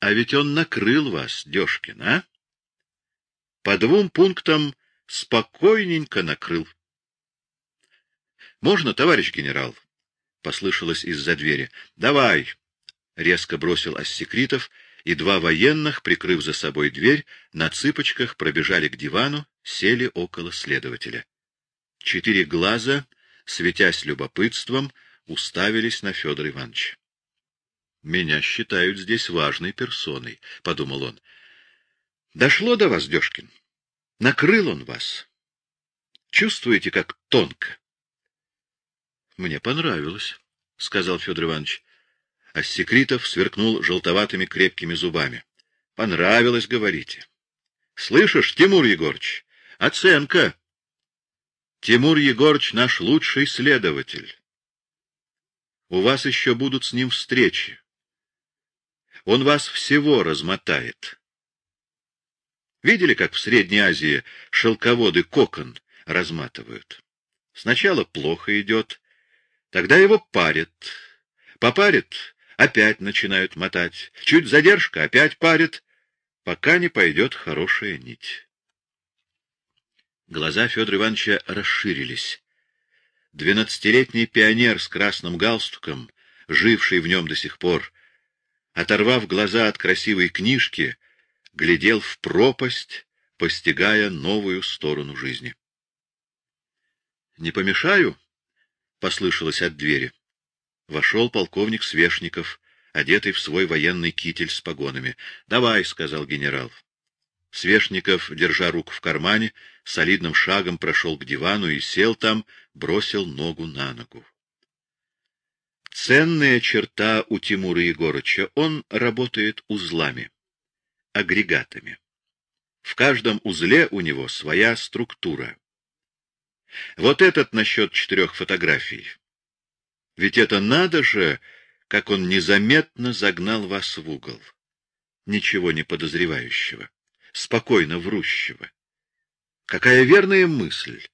А ведь он накрыл вас, Дёшкин, а? По двум пунктам спокойненько накрыл. — Можно, товарищ генерал? — послышалось из-за двери. — Давай! — резко бросил Ассекритов, и два военных, прикрыв за собой дверь, на цыпочках пробежали к дивану, сели около следователя. Четыре глаза, светясь любопытством, уставились на Федора Ивановича. — Меня считают здесь важной персоной, — подумал он. — Дошло до вас, Дёшкин. Накрыл он вас. Чувствуете, как тонко? — Мне понравилось, — сказал Федор Иванович. А Секритов сверкнул желтоватыми крепкими зубами. — Понравилось, говорите. — Слышишь, Тимур Егорыч, оценка. Тимур Егорыч наш лучший следователь. У вас еще будут с ним встречи. Он вас всего размотает. Видели, как в Средней Азии шелководы кокон разматывают? Сначала плохо идет, тогда его парят. Попарят, опять начинают мотать. Чуть задержка, опять парят, пока не пойдет хорошая нить. Глаза Федора Ивановича расширились. Двенадцатилетний пионер с красным галстуком, живший в нем до сих пор, оторвав глаза от красивой книжки, глядел в пропасть, постигая новую сторону жизни. — Не помешаю? — послышалось от двери. Вошел полковник Свешников, одетый в свой военный китель с погонами. — Давай, — сказал генерал. Свешников, держа руку в кармане, солидным шагом прошел к дивану и сел там, бросил ногу на ногу. Ценная черта у Тимура Егорыча — он работает узлами агрегатами. В каждом узле у него своя структура. Вот этот насчет четырех фотографий. Ведь это надо же, как он незаметно загнал вас в угол. Ничего не подозревающего, спокойно врущего. Какая верная мысль!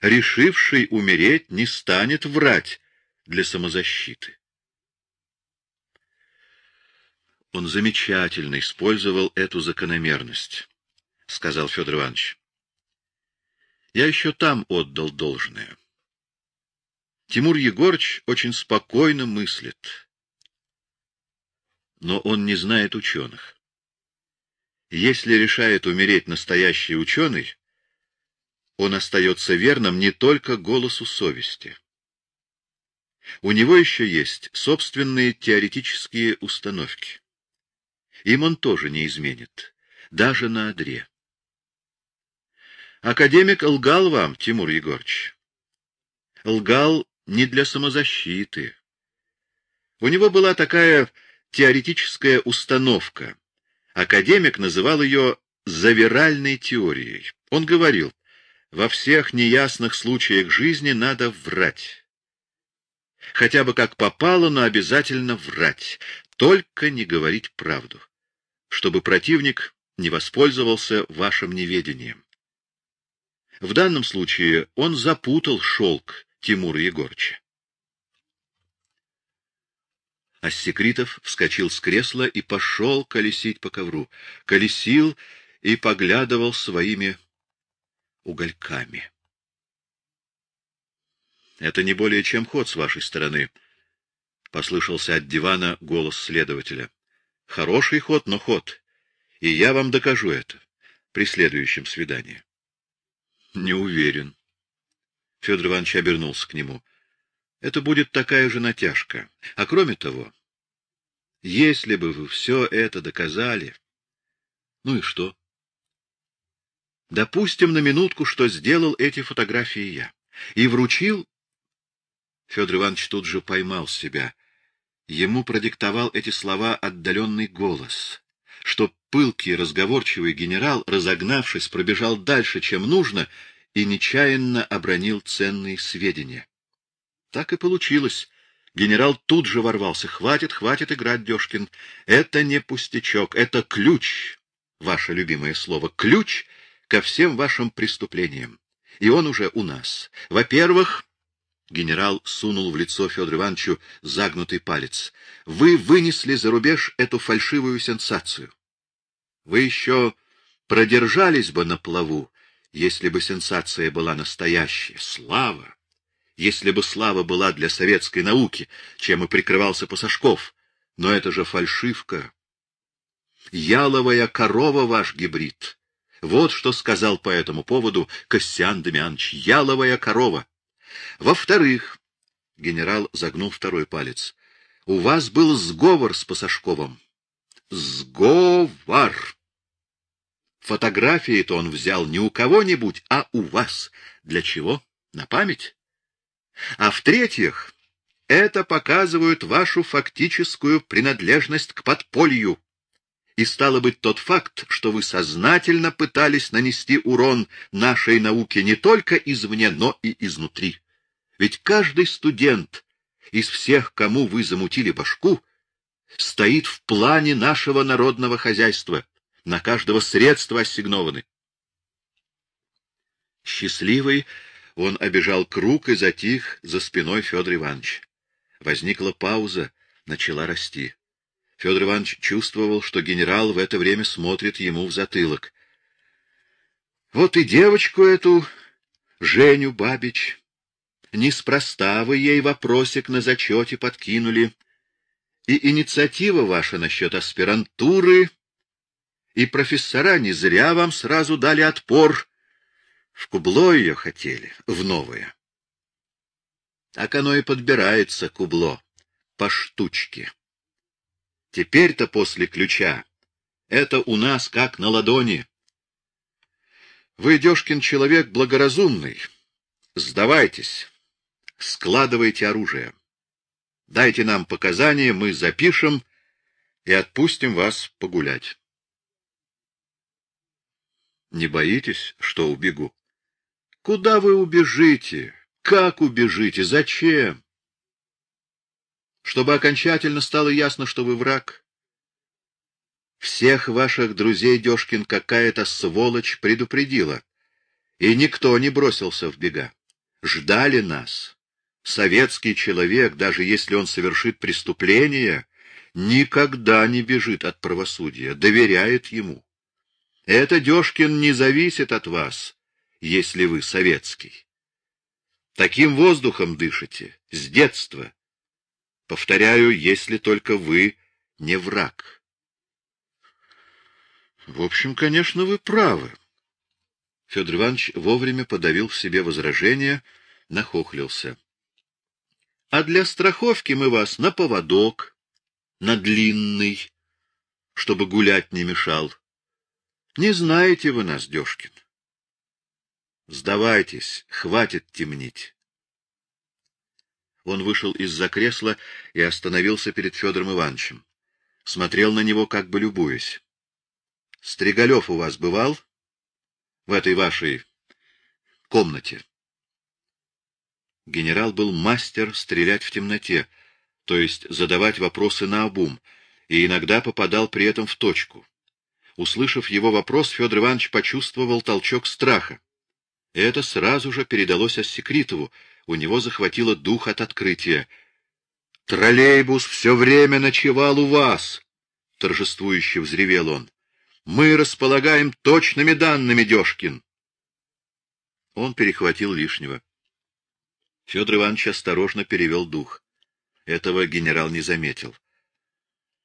Решивший умереть не станет врать для самозащиты. Он замечательно использовал эту закономерность, — сказал Федор Иванович. Я еще там отдал должное. Тимур Егорыч очень спокойно мыслит. Но он не знает ученых. Если решает умереть настоящий ученый, он остается верным не только голосу совести. У него еще есть собственные теоретические установки. Им он тоже не изменит, даже на одре. Академик лгал вам, Тимур Егорович. Лгал не для самозащиты. У него была такая теоретическая установка. Академик называл ее завиральной теорией. Он говорил, во всех неясных случаях жизни надо врать. Хотя бы как попало, но обязательно врать, только не говорить правду чтобы противник не воспользовался вашим неведением. В данном случае он запутал шелк Тимура Егорча. Ассекритов вскочил с кресла и пошел колесить по ковру. Колесил и поглядывал своими угольками. — Это не более чем ход с вашей стороны, — послышался от дивана голос следователя. Хороший ход, но ход. И я вам докажу это при следующем свидании. — Не уверен. Федор Иванович обернулся к нему. — Это будет такая же натяжка. А кроме того, если бы вы все это доказали... Ну и что? Допустим на минутку, что сделал эти фотографии я. И вручил... Федор Иванович тут же поймал себя. Ему продиктовал эти слова отдаленный голос, что пылкий разговорчивый генерал, разогнавшись, пробежал дальше, чем нужно, и нечаянно обронил ценные сведения. Так и получилось. Генерал тут же ворвался. «Хватит, хватит играть, Дёшкин. Это не пустячок, это ключ, ваше любимое слово, ключ ко всем вашим преступлениям. И он уже у нас. Во-первых, Генерал сунул в лицо Федору Ивановичу загнутый палец. — Вы вынесли за рубеж эту фальшивую сенсацию. Вы еще продержались бы на плаву, если бы сенсация была настоящая. Слава! Если бы слава была для советской науки, чем и прикрывался Пасашков. Но это же фальшивка. Яловая корова ваш гибрид. Вот что сказал по этому поводу Костян Демьянович. Яловая корова. Во-вторых, генерал загнул второй палец, у вас был сговор с Пасашковым. Сговор! Фотографии-то он взял не у кого-нибудь, а у вас. Для чего? На память? А в-третьих, это показывает вашу фактическую принадлежность к подполью. И стало быть тот факт, что вы сознательно пытались нанести урон нашей науке не только извне, но и изнутри. Ведь каждый студент из всех, кому вы замутили башку, стоит в плане нашего народного хозяйства, на каждого средства ассигнованы. Счастливый, он обежал круг и затих за спиной Федора Ивановича. Возникла пауза, начала расти. Федор Иванович чувствовал, что генерал в это время смотрит ему в затылок. Вот и девочку эту, Женю Бабич, неспроста вы ей вопросик на зачете подкинули, и инициатива ваша насчет аспирантуры, и профессора не зря вам сразу дали отпор. В кубло ее хотели, в новое. Так оно и подбирается, кубло, по штучке. Теперь-то после ключа это у нас как на ладони. Вы, Дёшкин, человек благоразумный. Сдавайтесь складывайте оружие. Дайте нам показания, мы запишем и отпустим вас погулять. Не боитесь, что убегу? Куда вы убежите? Как убежите? Зачем? Чтобы окончательно стало ясно, что вы враг. Всех ваших друзей Дёшкин какая-то сволочь предупредила, и никто не бросился в бега. Ждали нас. Советский человек, даже если он совершит преступление, никогда не бежит от правосудия, доверяет ему. Это, Дёшкин, не зависит от вас, если вы советский. Таким воздухом дышите, с детства. Повторяю, если только вы не враг. В общем, конечно, вы правы. Федор Иванович вовремя подавил в себе возражение, нахохлился. А для страховки мы вас на поводок, на длинный, чтобы гулять не мешал. Не знаете вы нас, Дёшкин. Сдавайтесь, хватит темнить. Он вышел из-за кресла и остановился перед Федором Ивановичем. Смотрел на него, как бы любуясь. — Стригалев у вас бывал? В этой вашей комнате? Генерал был мастер стрелять в темноте, то есть задавать вопросы наобум, и иногда попадал при этом в точку. Услышав его вопрос, Федор Иванович почувствовал толчок страха. Это сразу же передалось Оссекритову, у него захватило дух от открытия. — Троллейбус все время ночевал у вас! — торжествующе взревел он. — Мы располагаем точными данными, Дёшкин! Он перехватил лишнего. Федор Иванович осторожно перевел дух. Этого генерал не заметил.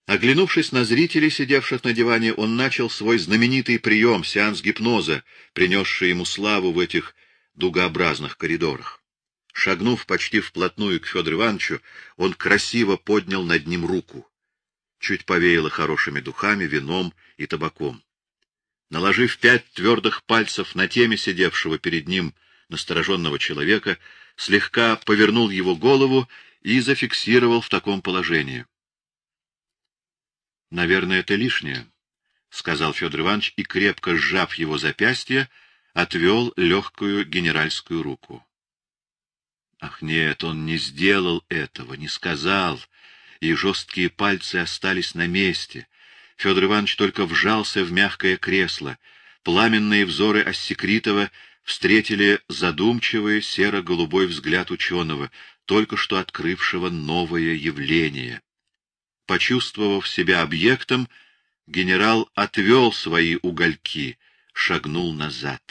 Оглянувшись на зрителей, сидевших на диване, он начал свой знаменитый прием, сеанс гипноза, принесший ему славу в этих дугообразных коридорах. Шагнув почти вплотную к Федору Ивановичу, он красиво поднял над ним руку. Чуть повеяло хорошими духами, вином и табаком. Наложив пять твердых пальцев на теме сидевшего перед ним настороженного человека, слегка повернул его голову и зафиксировал в таком положении. — Наверное, это лишнее, — сказал Федор Иванович и, крепко сжав его запястье, отвел легкую генеральскую руку. Ах нет, он не сделал этого, не сказал, и жесткие пальцы остались на месте. Федор Иванович только вжался в мягкое кресло. Пламенные взоры Оссекритова встретили задумчивый серо-голубой взгляд ученого, только что открывшего новое явление. Почувствовав себя объектом, генерал отвел свои угольки, шагнул назад.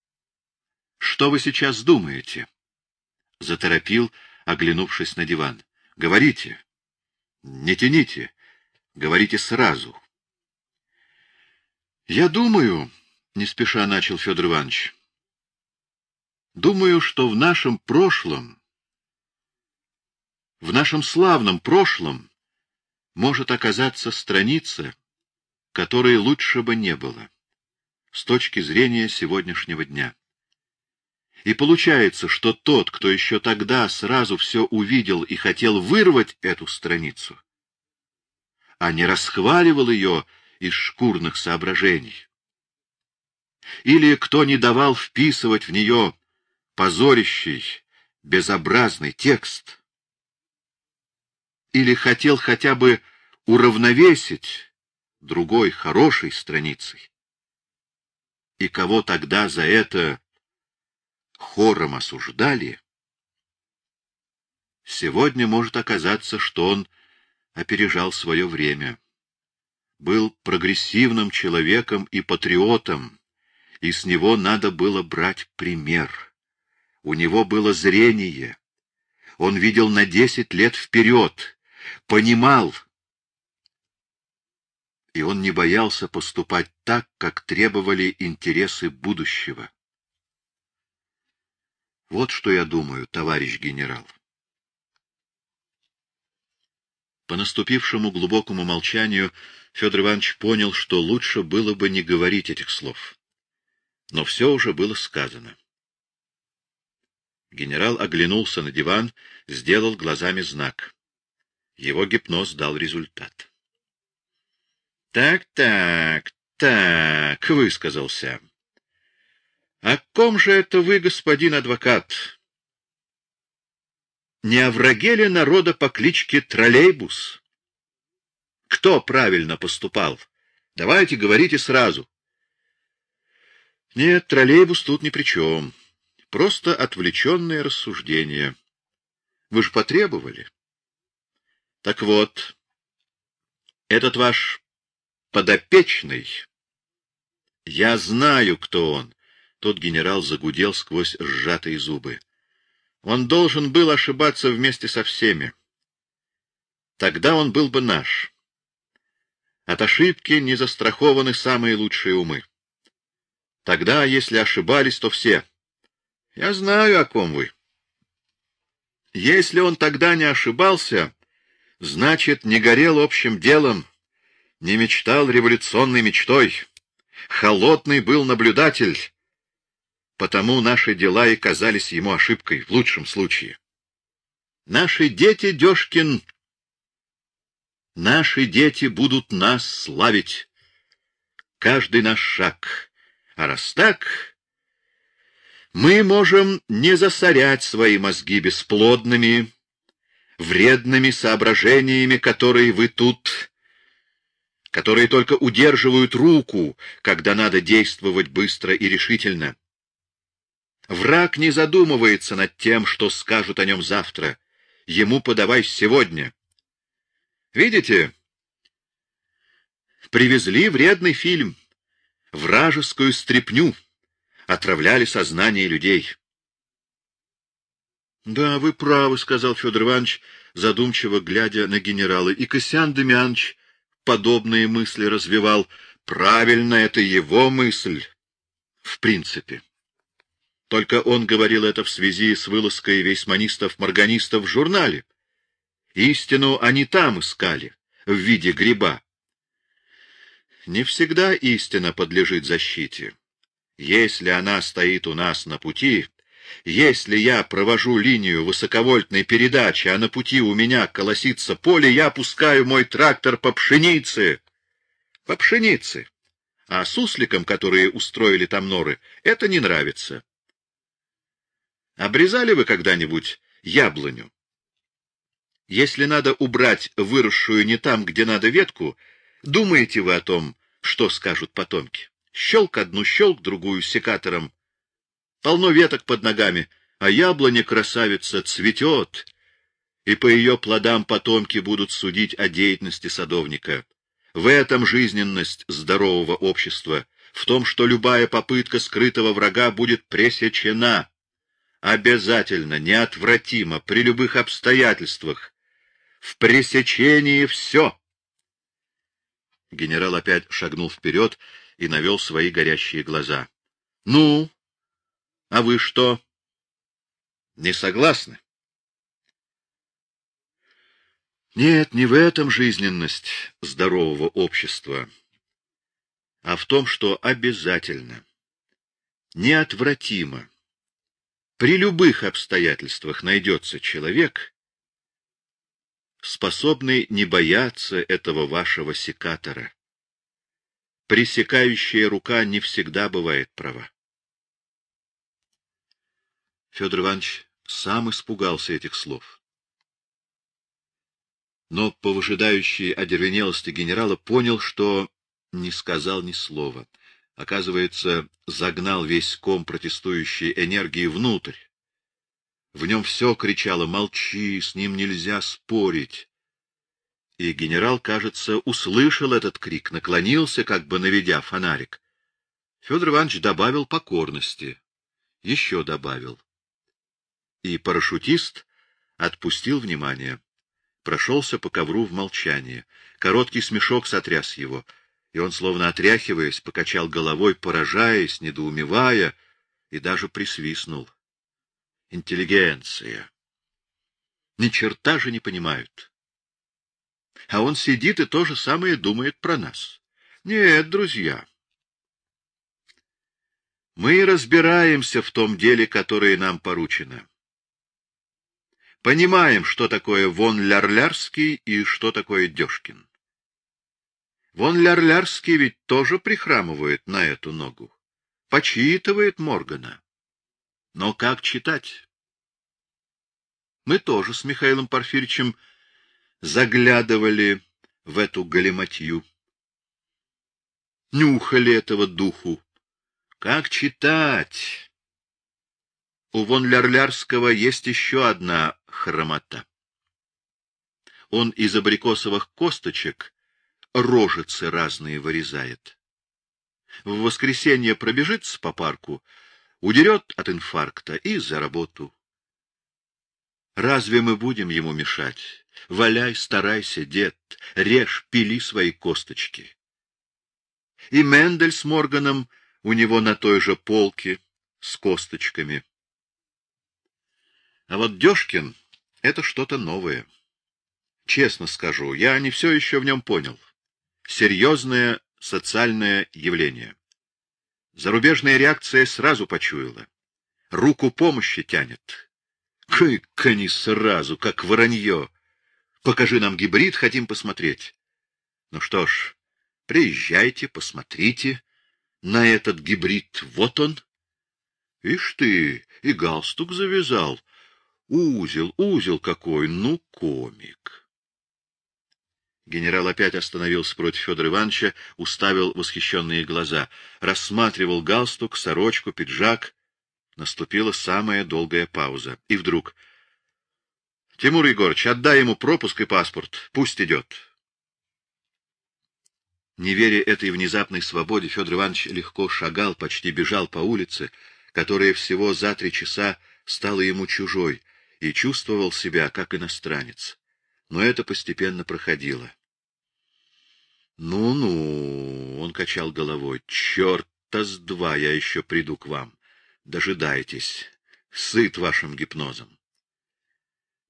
— Что вы сейчас думаете? — заторопил, оглянувшись на диван. — Говорите. Не тяните. Говорите сразу. — Я думаю, — не спеша начал Федор Иванович, — думаю, что в нашем прошлом, в нашем славном прошлом может оказаться страница, которой лучше бы не было с точки зрения сегодняшнего дня. И получается, что тот, кто еще тогда сразу все увидел и хотел вырвать эту страницу, а не расхваливал ее из шкурных соображений, или кто не давал вписывать в нее позорящий, безобразный текст, или хотел хотя бы уравновесить другой хорошей страницей, и кого тогда за это хором осуждали, сегодня может оказаться, что он опережал свое время, был прогрессивным человеком и патриотом, и с него надо было брать пример. У него было зрение, он видел на десять лет вперед, понимал, и он не боялся поступать так, как требовали интересы будущего. Вот что я думаю, товарищ генерал. По наступившему глубокому молчанию Федор Иванович понял, что лучше было бы не говорить этих слов. Но все уже было сказано. Генерал оглянулся на диван, сделал глазами знак. Его гипноз дал результат. — Так, так, так, — высказался. О ком же это вы, господин адвокат? Не о враге ли народа по кличке Троллейбус? Кто правильно поступал? Давайте говорите сразу. Нет, троллейбус тут ни при чем. Просто отвлеченное рассуждение. Вы же потребовали. Так вот, этот ваш подопечный, я знаю, кто он, тот генерал загудел сквозь сжатые зубы. Он должен был ошибаться вместе со всеми. Тогда он был бы наш. От ошибки не застрахованы самые лучшие умы. Тогда, если ошибались, то все. Я знаю, о ком вы. Если он тогда не ошибался, значит, не горел общим делом, не мечтал революционной мечтой. Холодный был наблюдатель, Потому наши дела и казались ему ошибкой, в лучшем случае. Наши дети, Дёшкин, наши дети будут нас славить. Каждый наш шаг. А раз так, мы можем не засорять свои мозги бесплодными, вредными соображениями, которые вы тут, которые только удерживают руку, когда надо действовать быстро и решительно. Враг не задумывается над тем, что скажут о нем завтра. Ему подавай сегодня. Видите? Привезли вредный фильм, вражескую стряпню, отравляли сознание людей. — Да, вы правы, — сказал Федор Иванович, задумчиво глядя на генерала. И Косян Демьянович подобные мысли развивал. Правильно, это его мысль, в принципе. Только он говорил это в связи с вылазкой вейсманистов-морганистов в журнале. Истину они там искали, в виде гриба. Не всегда истина подлежит защите. Если она стоит у нас на пути, если я провожу линию высоковольтной передачи, а на пути у меня колосится поле, я пускаю мой трактор по пшенице. По пшенице. А сусликам, которые устроили там норы, это не нравится. Обрезали вы когда-нибудь яблоню? Если надо убрать выросшую не там, где надо ветку, думаете вы о том, что скажут потомки? Щелк одну, щелк другую секатором. Полно веток под ногами, а яблоня красавица цветет, и по ее плодам потомки будут судить о деятельности садовника. В этом жизненность здорового общества, в том, что любая попытка скрытого врага будет пресечена. Обязательно, неотвратимо, при любых обстоятельствах. В пресечении все. Генерал опять шагнул вперед и навел свои горящие глаза. — Ну, а вы что? Не согласны? Нет, не в этом жизненность здорового общества, а в том, что обязательно, неотвратимо, при любых обстоятельствах найдется человек, способный не бояться этого вашего секатора. Пресекающая рука не всегда бывает права. Федор Иванович сам испугался этих слов. Но по выжидающей одервенелости генерала понял, что не сказал ни слова. Оказывается, загнал весь ком протестующей энергии внутрь. В нем все кричало «Молчи, с ним нельзя спорить!» И генерал, кажется, услышал этот крик, наклонился, как бы наведя фонарик. Федор Иванович добавил покорности. Еще добавил. И парашютист отпустил внимание. Прошелся по ковру в молчании. Короткий смешок сотряс его, и он, словно отряхиваясь, покачал головой, поражаясь, недоумевая, и даже присвистнул. Интеллигенция. Ни черта же не понимают. А он сидит и то же самое думает про нас. Нет, друзья, мы разбираемся в том деле, которое нам поручено. Понимаем, что такое Вон Лярлярский и что такое Дёшкин. Вон Лярлярский ведь тоже прихрамывает на эту ногу. Почитывает Моргана. Но как читать? Мы тоже с Михаилом Порфирьевичем заглядывали в эту галиматью. Нюхали этого духу. Как читать? У Вон Лярлярского есть еще одна хромота. Он из абрикосовых косточек рожицы разные вырезает. В воскресенье пробежится по парку, удерет от инфаркта и за работу. Разве мы будем ему мешать? Валяй, старайся, дед, режь, пили свои косточки. И Мендель с Морганом у него на той же полке с косточками. А вот Дёшкин — это что-то новое. Честно скажу, я не все еще в нем понял. Серьезное социальное явление. Зарубежная реакция сразу почуяла. Руку помощи тянет. Как они сразу, как воронье. Покажи нам гибрид, хотим посмотреть. Ну что ж, приезжайте, посмотрите на этот гибрид. Вот он. Ишь ты, и галстук завязал. Узел, узел какой, ну, комик. Генерал опять остановился против Федора Ивановича, уставил восхищенные глаза, рассматривал галстук, сорочку, пиджак. Наступила самая долгая пауза. И вдруг... — Тимур Егорович, отдай ему пропуск и паспорт. Пусть идет. Не веря этой внезапной свободе, Федор Иванович легко шагал, почти бежал по улице, которая всего за три часа стала ему чужой, и чувствовал себя как иностранец. Но это постепенно проходило. «Ну-ну», — он качал головой, — «черта с два я еще приду к вам. Дожидайтесь, сыт вашим гипнозом».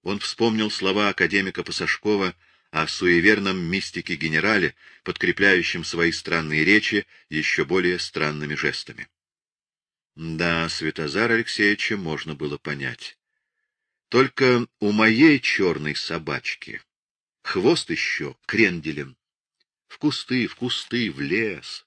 Он вспомнил слова академика Пасашкова о суеверном мистике-генерале, подкрепляющем свои странные речи еще более странными жестами. Да, Святозара Алексеевича можно было понять. Только у моей черной собачки хвост еще кренделем в кусты, в кусты, в лес.